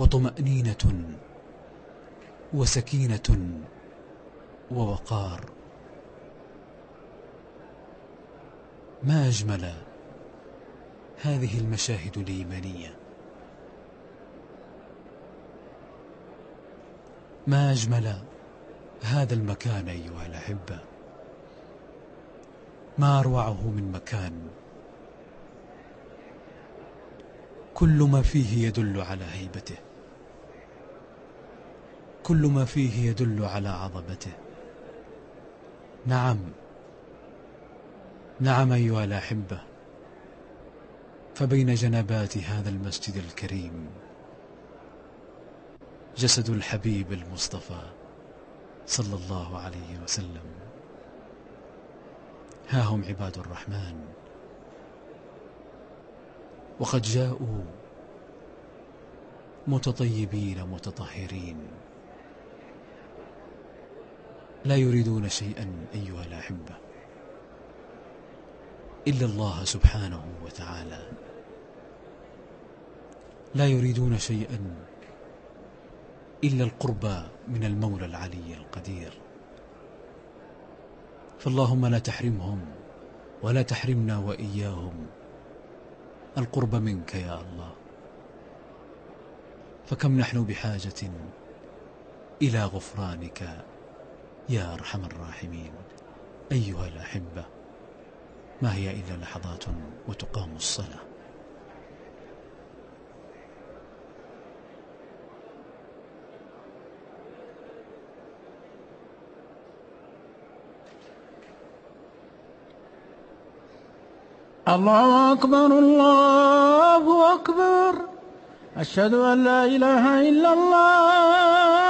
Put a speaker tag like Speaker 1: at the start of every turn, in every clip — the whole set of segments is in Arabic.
Speaker 1: وطمأنينة وسكينة ووقار. ما أجمل هذه المشاهد الإيمانية؟ ما أجمل هذا المكان أيها الأحبة؟ ما أروعه من مكان؟ كل ما فيه يدل على هيبته. كل ما فيه يدل على عظمته. نعم. نعم أيها الأحبة. فبين جنبات هذا المسجد الكريم جسد الحبيب المصطفى صلى الله عليه وسلم. ها هم عباد الرحمن. وقد جاءوا متطيبين متطهرين. لا يريدون شيئا أيها الأحبة. إلا الله سبحانه وتعالى. لا يريدون شيئا إلا القربى من المولى العلي القدير. فاللهم لا تحرمهم ولا تحرمنا وإياهم. القرب منك يا الله. فكم نحن بحاجة إلى غفرانك يا أرحم الراحمين. أيها الأحبة ما هي إلا لحظات وتقام الصلاة؟
Speaker 2: الله أكبر الله أكبر. أشهد أن لا إله إلا الله.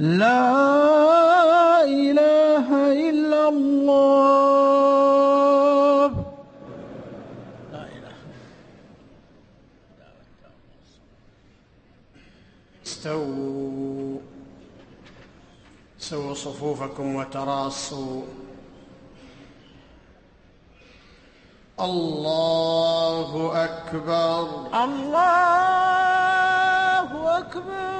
Speaker 2: لا إله إلا الله. لا إله
Speaker 3: استووا. سووا صفوفكم وتراصوا. الله أكبر.
Speaker 2: الله أكبر.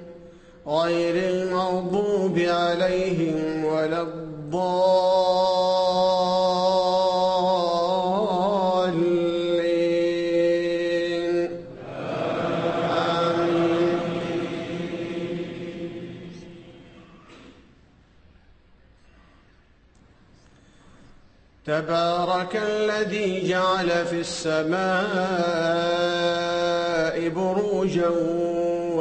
Speaker 3: غير المغضوب عليهم ولا الضالين. آمين. تبارك الذي جعل في السماء بروجا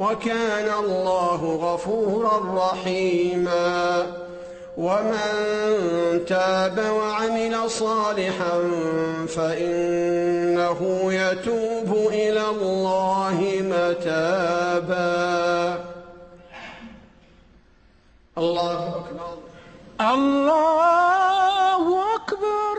Speaker 3: وكان الله غفورا رحيما. ومن تاب وعمل صالحا فإنه يتوب إلى الله متابا. الله أكبر.
Speaker 2: الله أكبر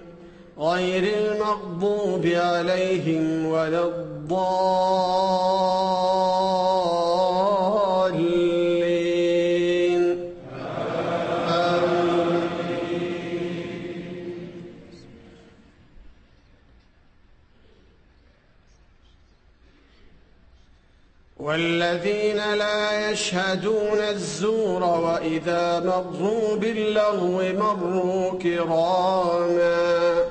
Speaker 3: غير المغضوب عليهم ولا الضالين. والذين لا يشهدون الزور وإذا مروا باللغو مروا كراما.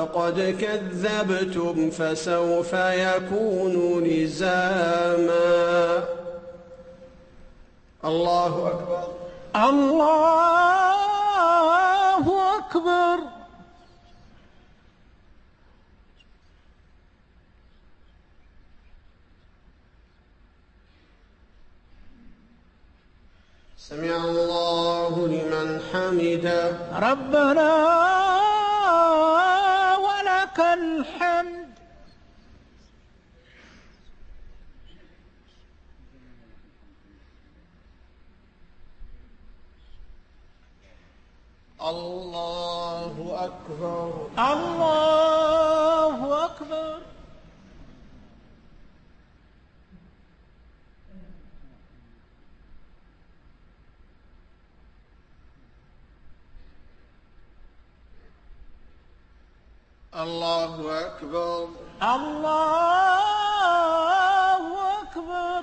Speaker 3: فقد كذبتم فسوف يكون لزاما. الله أكبر.
Speaker 2: الله أكبر.
Speaker 3: سمع الله لمن حمده.
Speaker 2: ربنا ولك الحمد
Speaker 3: الله أكبر
Speaker 2: الله أكبر
Speaker 3: الله أكبر
Speaker 2: الله أكبر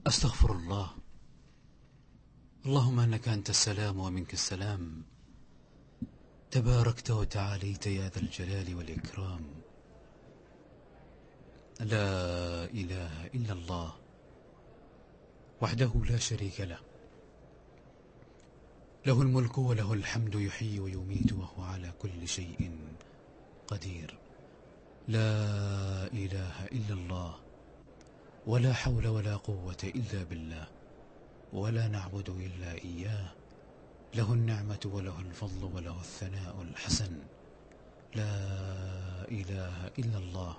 Speaker 1: أستغفر الله. اللهم أنك أنت السلام ومنك السلام. تباركت وتعاليت يا ذا الجلال والإكرام. لا إله إلا الله وحده لا شريك له. له الملك وله الحمد يحيي ويميت وهو على كل شيء قدير. لا إله إلا الله. ولا حول ولا قوة إلا بالله ولا نعبد إلا إياه. له النعمة وله الفضل وله الثناء الحسن. لا إله إلا الله.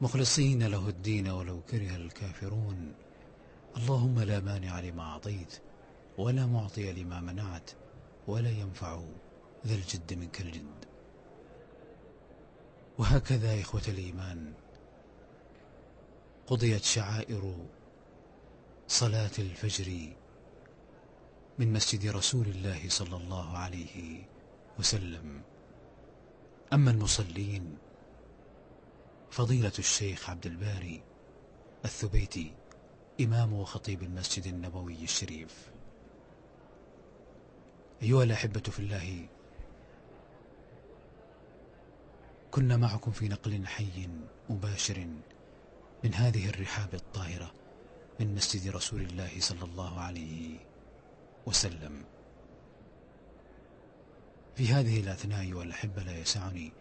Speaker 1: مخلصين له الدين ولو كره الكافرون. اللهم لا مانع لما أعطيت ولا معطي لما منعت ولا ينفع ذا الجد منك الجد. وهكذا إخوة الإيمان. قضيت شعائر صلاة الفجر من مسجد رسول الله صلى الله عليه وسلم. أما المصلين فضيلة الشيخ عبد الباري الثبيتي إمام وخطيب المسجد النبوي الشريف. أيها الأحبة في الله كنا معكم في نقل حي مباشر من هذه الرحاب الطاهرة من مسجد رسول الله صلى الله عليه وسلم. في هذه الأثناء والأحبة لا يسعني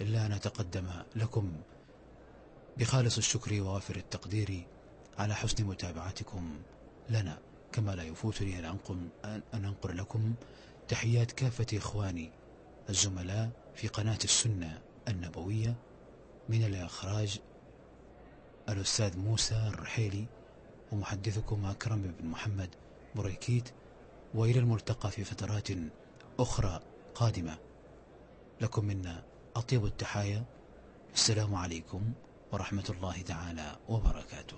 Speaker 1: إلا أن أتقدم لكم بخالص الشكر ووافر التقدير على حسن متابعتكم لنا. كما لا يفوتني أن أنقل, أن أنقل لكم تحيات كافة إخواني الزملاء في قناة السنة النبوية من الإخراج الأستاذ موسى الرحيلي ومحدثكم أكرم بن محمد بريكيت وإلى الملتقى في فترات أخرى قادمة. لكم منا أطيب التحايا. السلام عليكم ورحمة الله تعالى وبركاته.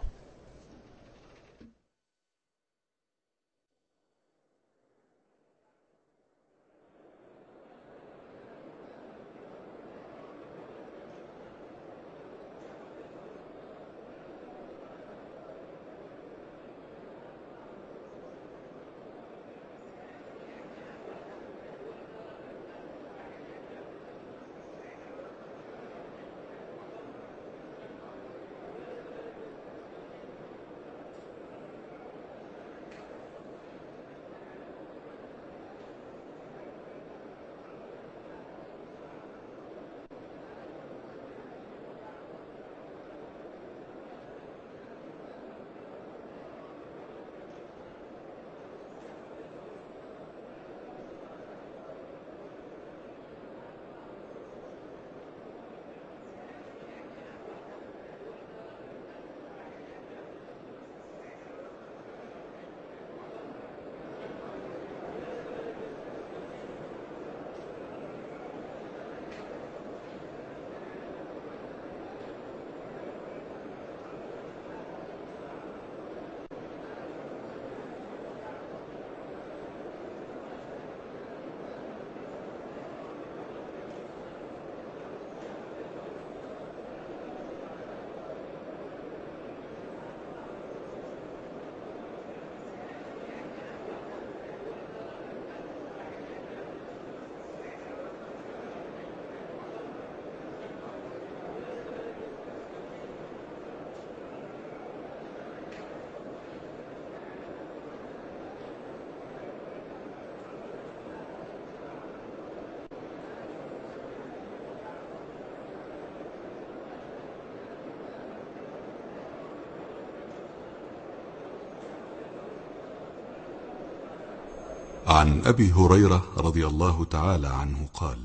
Speaker 4: عن أبي هريرة رضي الله تعالى عنه قال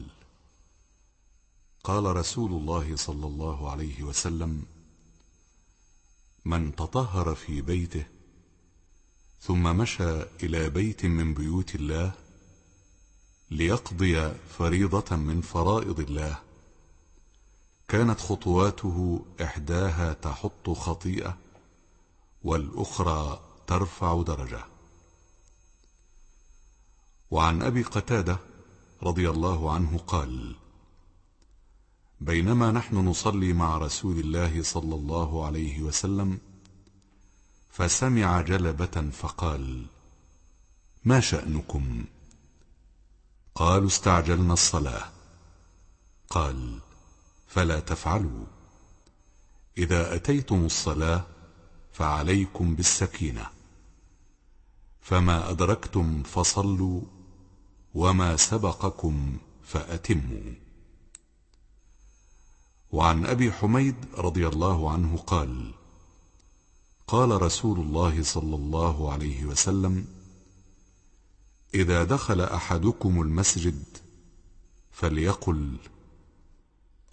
Speaker 4: قال رسول الله صلى الله عليه وسلم من تطهر في بيته ثم مشى إلى بيت من بيوت الله ليقضي فريضة من فرائض الله كانت خطواته إحداها تحط خطيئة والأخرى ترفع درجة. وعن أبي قتادة رضي الله عنه قال بينما نحن نصلي مع رسول الله صلى الله عليه وسلم فسمع جلبة فقال ما شأنكم؟ قالوا استعجلنا الصلاة. قال فلا تفعلوا. إذا أتيتم الصلاة فعليكم بالسكينة. فما أدركتم فصلوا وما سبقكم فأتموا. وعن أبي حميد رضي الله عنه قال قال رسول الله صلى الله عليه وسلم إذا دخل أحدكم المسجد فليقل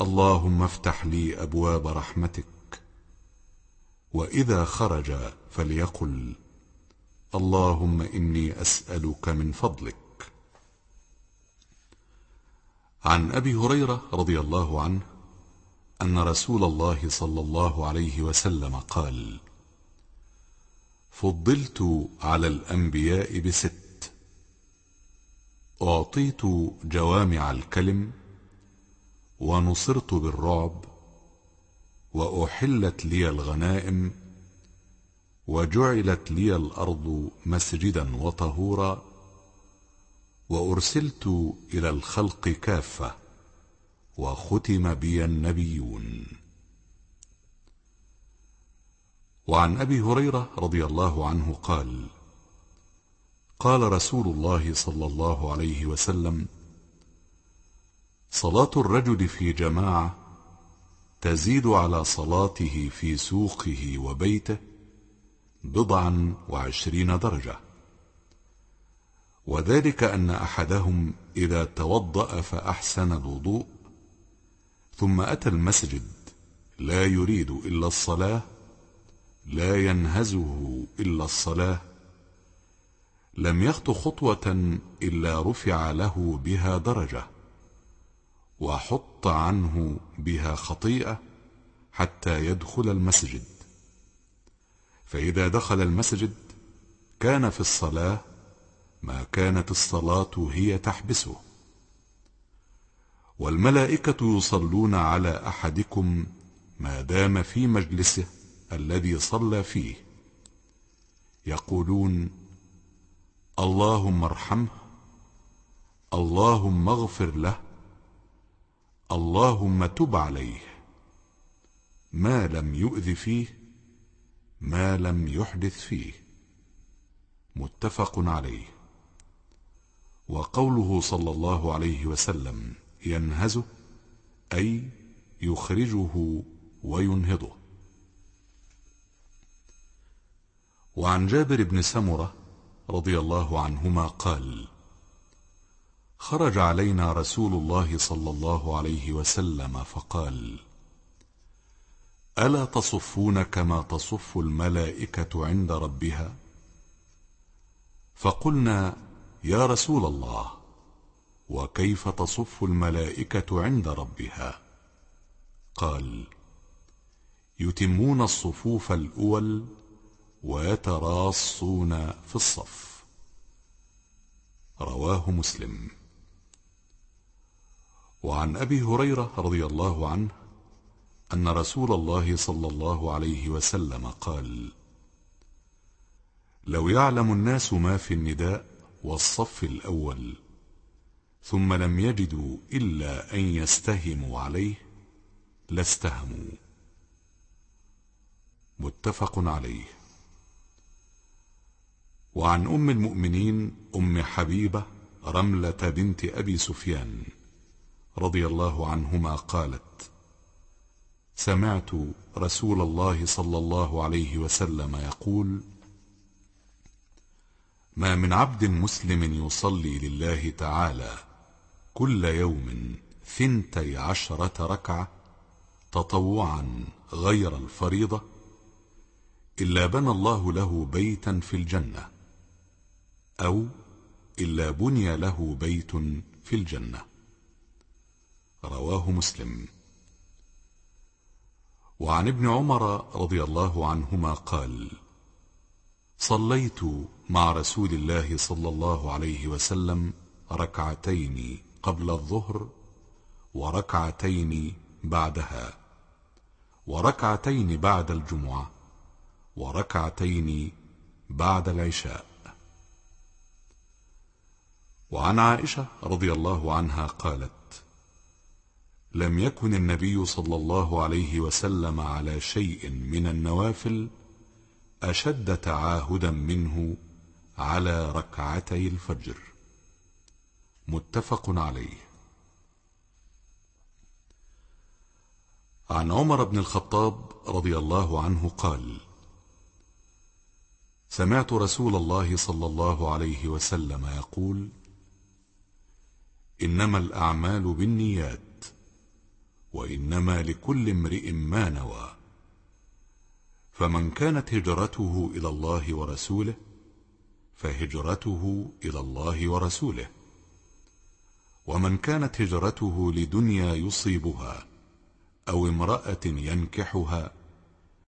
Speaker 4: اللهم افتح لي أبواب رحمتك. وإذا خرج فليقل اللهم إني أسألك من فضلك. عن أبي هريرة رضي الله عنه أن رسول الله صلى الله عليه وسلم قال فضلت على الأنبياء بست. أعطيت جوامع الكلم ونصرت بالرعب وأحلت لي الغنائم وجعلت لي الأرض مسجدا وطهورا وأرسلت إلى الخلق كافة وختم بي النبيون. وعن أبي هريرة رضي الله عنه قال قال رسول الله صلى الله عليه وسلم صلاة الرجل في جماعة تزيد على صلاته في سوقه وبيته بضعا وعشرين درجة. وذلك أن أحدهم إذا توضأ فأحسن الوضوء ثم أتى المسجد لا يريد إلا الصلاة لا ينهزه إلا الصلاة لم يخط خطوة إلا رفع له بها درجة وحط عنه بها خطيئة حتى يدخل المسجد. فإذا دخل المسجد كان في الصلاة ما كانت الصلاة هي تحبسه. والملائكة يصلون على أحدكم ما دام في مجلسه الذي صلى فيه. يقولون اللهم ارحمه اللهم اغفر له اللهم تب عليه. ما لم يؤذ فيه ما لم يحدث فيه. متفق عليه. وقوله صلى الله عليه وسلم ينهزه أي يخرجه وينهضه. وعن جابر بن سمرة رضي الله عنهما قال خرج علينا رسول الله صلى الله عليه وسلم فقال ألا تصفون كما تصف الملائكة عند ربها؟ فقلنا يا رسول الله وكيف تصف الملائكة عند ربها؟ قال يتمون الصفوف الأول ويتراصون في الصف. رواه مسلم. وعن أبي هريرة رضي الله عنه أن رسول الله صلى الله عليه وسلم قال لو يعلم الناس ما في النداء والصف الأول. ثم لم يجدوا إلا أن يستهموا عليه لاستهموا متفق عليه. وعن أم المؤمنين أم حبيبة رملة بنت أبي سفيان رضي الله عنهما قالت سمعت رسول الله صلى الله عليه وسلم يقول ما من عبد مسلم يصلي لله تعالى كل يوم ثنتي عشرة ركعة تطوعا غير الفريضة إلا بنى الله له بيتا في الجنة أو إلا بني له بيت في الجنة. رواه مسلم. وعن ابن عمر رضي الله عنهما قال صليت مع رسول الله صلى الله عليه وسلم ركعتين قبل الظهر وركعتين بعدها وركعتين بعد الجمعة وركعتين بعد العشاء. وعن عائشة رضي الله عنها قالت لم يكن النبي صلى الله عليه وسلم على شيء من النوافل أشد تعاهدا منه على ركعتي الفجر. متفق عليه. عن عمر بن الخطاب رضي الله عنه قال سمعت رسول الله صلى الله عليه وسلم يقول إنما الأعمال بالنيات وإنما لكل امرئ ما نوى فمن كانت هجرته إلى الله ورسوله فهجرته إلى الله ورسوله. ومن كانت هجرته لدنيا يصيبها أو امرأة ينكحها